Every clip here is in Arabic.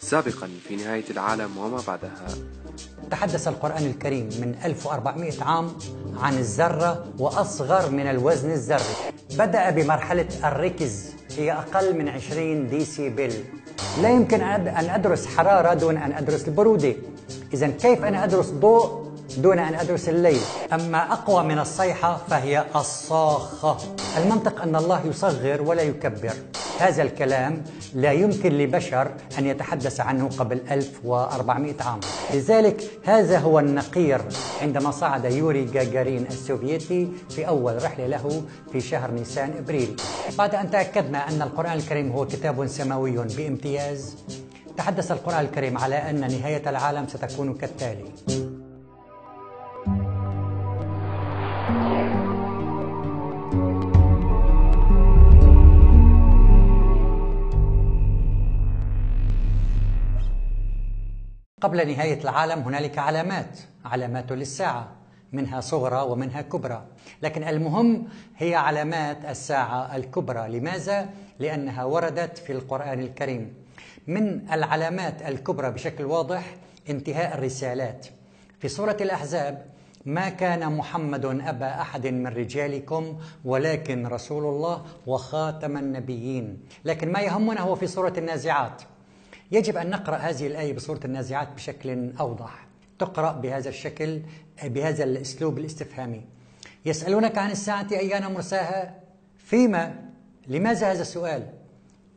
سابقا في نهاية العالم وما بعدها. تحدث القرآن الكريم من 1400 عام عن الذرة وأصغر من الوزن الذري. بدأ بمرحلة الركز هي أقل من 20 دي سي بل لا يمكن أن أدرس حرارة دون أن أدرس البرودة. إذا كيف أنا أدرس ضوء دون أن أدرس الليل؟ أما أقوى من الصيحة فهي الصاخة. المنطق أن الله يصغر ولا يكبر. هذا الكلام لا يمكن لبشر أن يتحدث عنه قبل 1400 عام. لذلك هذا هو النقير عندما صعد يوري جاجارين السوفيتي في أول رحلة له في شهر نيسان إبريل. بعد أن تأكدنا أن القرآن الكريم هو كتاب سماوي بامتياز تحدث القرآن الكريم على أن نهاية العالم ستكون كالتالي. قبل نهاية العالم هنالك علامات علامات للساعة منها صغرى ومنها كبرى. لكن المهم هي علامات الساعة الكبرى. لماذا؟ لأنها وردت في القرآن الكريم. من العلامات الكبرى بشكل واضح انتهاء الرسالات. في سورة الأحزاب ما كان محمد أبا أحد من رجالكم ولكن رسول الله وخاتم النبيين. لكن ما يهمنا هو في سورة النازعات. يجب أن نقرأ هذه الآية بصورة النازعات بشكل أوضح. تقرأ بهذا الشكل بهذا الأسلوب الاستفهامي. يسألونك عن الساعة أيان مرساها؟ فيما؟ لماذا هذا السؤال؟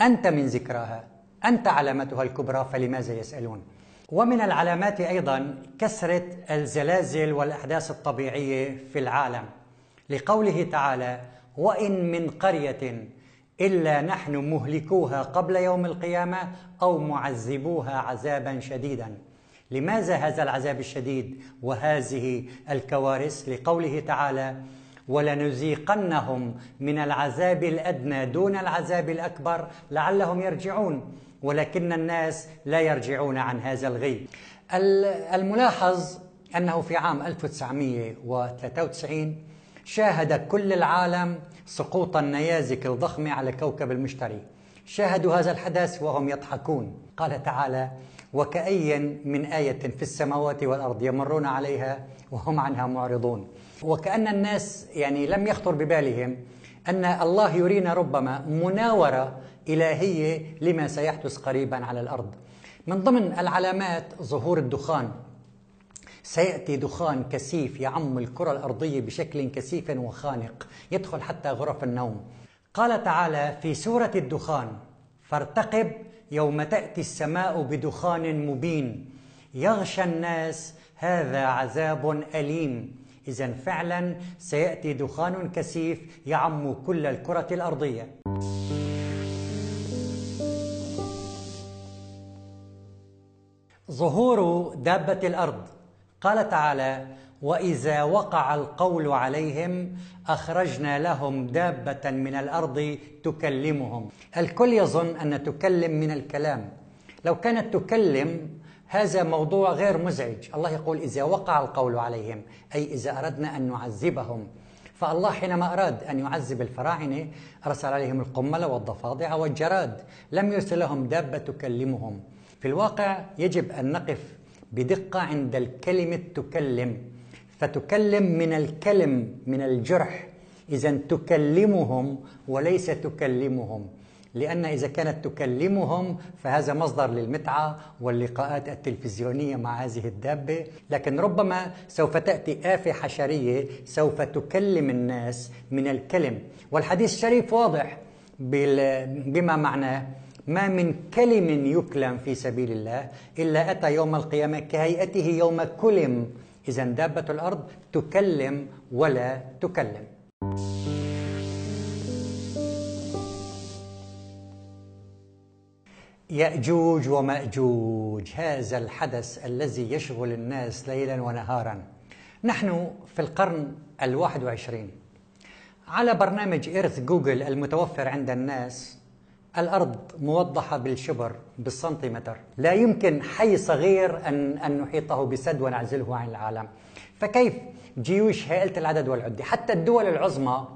أنت من ذكراها أنت علامتها الكبرى فلماذا يسألون؟ ومن العلامات أيضا كثرة الزلازل والأحداث الطبيعية في العالم. لقوله تعالى وإن من قرية إلا نحن مهلكوها قبل يوم القيامة أو معذبوها عذابا شديدا. لماذا هذا العذاب الشديد؟ وهذه الكوارث لقوله تعالى ولنذيقنهم من العذاب الأدنى دون العذاب الأكبر لعلهم يرجعون ولكن الناس لا يرجعون عن هذا الغي. الملاحظ أنه في عام 1993 شاهد كل العالم سقوط النيازك الضخمة على كوكب المشتري. شاهدوا هذا الحدث وهم يضحكون. قال تعالى وكأي من آية في السماوات والأرض يمرون عليها وهم عنها معرضون. وكأن الناس يعني لم يخطر ببالهم أن الله يرينا ربما مناورة إلهية لما سيحدث قريبا على الأرض. من ضمن العلامات ظهور الدخان. سيأتي دخان كثيف يعم الكرة الأرضية بشكل كثيف وخانق. يدخل حتى غرف النوم. قال تعالى في سورة الدخان فارتقب يوم تأتي السماء بدخان مبين. يغشى الناس هذا عذاب أليم. إذا فعلا سيأتي دخان كثيف يعم كل الكرة الأرضية. ظهور دابة الأرض. قال تعالى واذا وقع القول عليهم اخرجنا لهم دابه من الأرض تكلمهم. الكل يظن أن تكلم من الكلام؟ لو كانت تكلم هذا موضوع غير مزعج. الله يقول إذا وقع القول عليهم أي إذا أردنا أن نعذبهم. فالله حينما أراد أن يعذب الفراعنة أرسل عليهم القمل والضفادع والجراد. لم يرسل لهم دابة تكلمهم. في الواقع يجب أن نقف بدقة عند الكلمة تكلم. فتكلم من الكلم من الجرح. إذا تكلمهم وليس تكلمهم. لأن إذا كانت تكلمهم فهذا مصدر للمتعة واللقاءات التلفزيونية مع هذه الدابة. لكن ربما سوف تأتي آفة حشرية سوف تكلم الناس من الكلم. والحديث الشريف واضح بما معناه. ما من كلم يكلم في سبيل الله إلا أتى يوم القيامة كهيئته يوم كلم. إذا دابة الأرض تكلم ولا تكلم. يأجوج ومأجوج هذا الحدث الذي يشغل الناس ليلا ونهارا. نحن في القرن الواحد وعشرين. على برنامج إيرث جوجل المتوفر عند الناس الأرض موضحة بالشبر بالسنتيمتر. لا يمكن حي صغير أن, أن نحيطه بسد ونعزله عن العالم. فكيف جيوش هائلة العدد والعدة؟ حتى الدول العظمى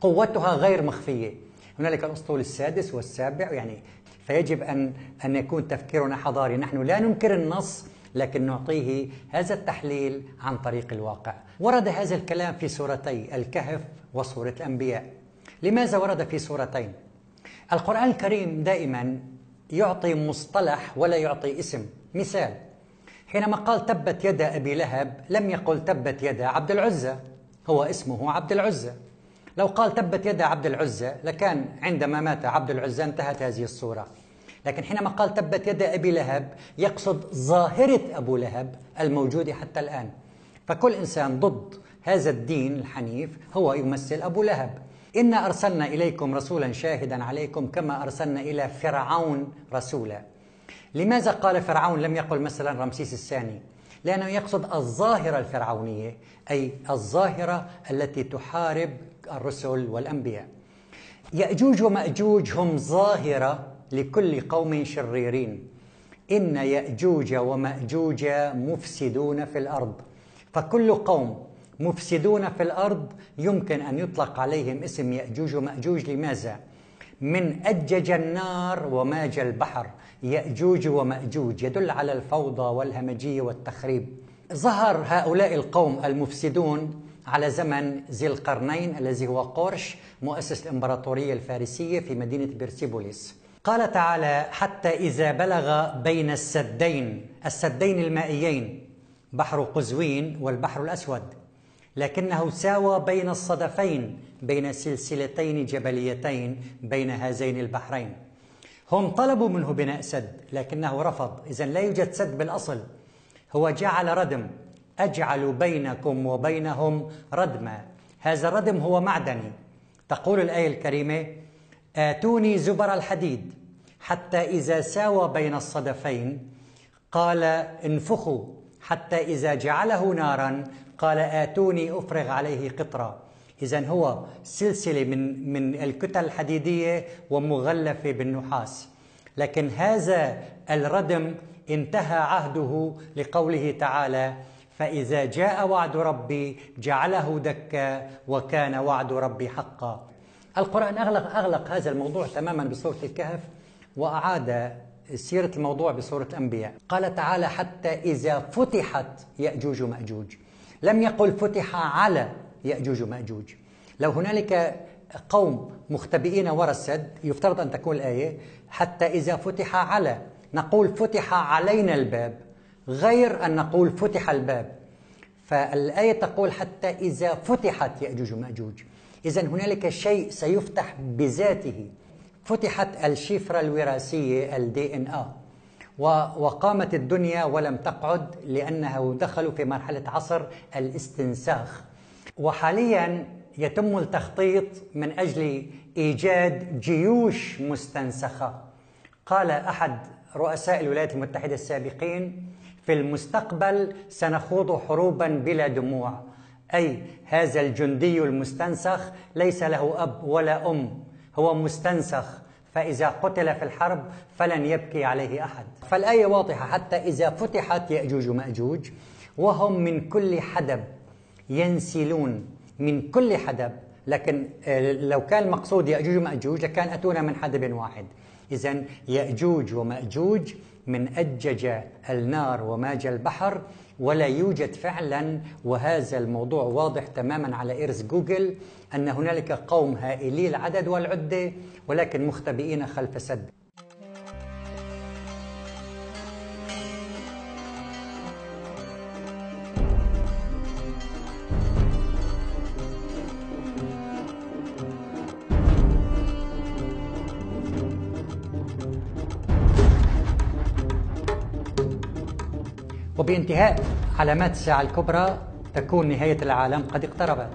قوتها غير مخفية. هنالك الأسطول السادس والسابع يعني فيجب أن أن يكون تفكيرنا حضاري. نحن لا ننكر النص لكن نعطيه هذا التحليل عن طريق الواقع. ورد هذا الكلام في سورتي الكهف وسورة الأنبياء. لماذا ورد في سورتين؟ القرآن الكريم دائما يعطي مصطلح ولا يعطي اسم. مثال حينما قال تبت يد أبي لهب لم يقل تبت يد عبد العزة. هو اسمه عبد العزة. لو قال تبت يد عبد العزة لكان عندما مات عبد العزة انتهت هذه الصورة. لكن حينما قال تبت يد أبي لهب يقصد ظاهرة أبو لهب الموجودة حتى الآن. فكل إنسان ضد هذا الدين الحنيف هو يمثل أبو لهب. إنا أرسلنا إليكم رسولا شاهدا عليكم كما أرسلنا إلى فرعون رسولا. لماذا قال فرعون؟ لم يقل مثلا رمسيس الثاني. لأنه يقصد الظاهرة الفرعونية أي الظاهرة التي تحارب الرسل والأنبياء. يأجوج ومأجوج هم ظاهرة لكل قوم شريرين. إن يأجوج ومأجوج مفسدون في الأرض. فكل قوم مفسدون في الأرض يمكن أن يطلق عليهم اسم يأجوج. ومأجوج لماذا؟ من أجج النار وماج البحر. يأجوج ومأجوج يدل على الفوضى والهمجية والتخريب. ظهر هؤلاء القوم المفسدون على زمن ذي القرنين الذي هو قرش مؤسس الإمبراطورية الفارسية في مدينة بيرسيبوليس. قال تعالى حتى إذا بلغ بين السدين السدين المائيين بحر قزوين والبحر الأسود لكنه ساوى بين الصدفين بين سلسلتين جبليتين بين هذين البحرين. هم طلبوا منه بناء سد لكنه رفض. إذا لا يوجد سد بالأصل. هو جعل ردم. أجعل بينكم وبينهم ردما. هذا الردم هو معدني. تقول الآية الكريمة آتوني زبر الحديد. حتى إذا ساوى بين الصدفين قال انفخوا. حتى إذا جعله نارا قال آتوني أفرغ عليه قطرة. إذا هو سلسلة من من الكتل الحديدية ومغلفة بالنحاس. لكن هذا الردم انتهى عهده لقوله تعالى فإذا جاء وعد ربي جعله دكا وكان وعد ربي حقا. القرآن أغلق, أغلق هذا الموضوع تماما بسورة الكهف وأعاد سيرة الموضوع بسورة الأنبياء قال تعالى حتى إذا فتحت يأجوج ومأجوج. لم يقل فتح على يأجوج ومأجوج. لو هنالك قوم مختبئين وراء السد يفترض أن تكون الآية حتى إذا فتح على نقول فتح علينا الباب غير أن نقول فتح الباب. فالآية تقول حتى إذا فتحت يأجوج ومأجوج. إذا هنالك شيء سيفتح بذاته. فتحت الشفرة الوراثية الدي ان ا وقامت الدنيا ولم تقعد لأنه دخلوا في مرحلة عصر الاستنساخ. وحاليا يتم التخطيط من أجل إيجاد جيوش مستنسخة. قال أحد رؤساء الولايات المتحدة السابقين في المستقبل سنخوض حروبا بلا دموع. أي هذا الجندي المستنسخ ليس له أب ولا أم. هو مستنسخ. فإذا قتل في الحرب فلن يبكي عليه أحد. فالآية واضحة حتى إذا فتحت يأجوج ومأجوج وهم من كل حدب ينسلون من كل حدب. لكن آه، لو كان المقصود يأجوج ومأجوج لكان أتونا من حدب واحد. اذا يأجوج ومأجوج من أجج النار وماج البحر ولا يوجد فعلا. وهذا الموضوع واضح تماما على إرث جوجل أن هنالك قوم هائلي العدد والعدة ولكن مختبئين خلف سد. وبانتهاء علامات الساعة الكبرى تكون نهاية العالم قد اقتربت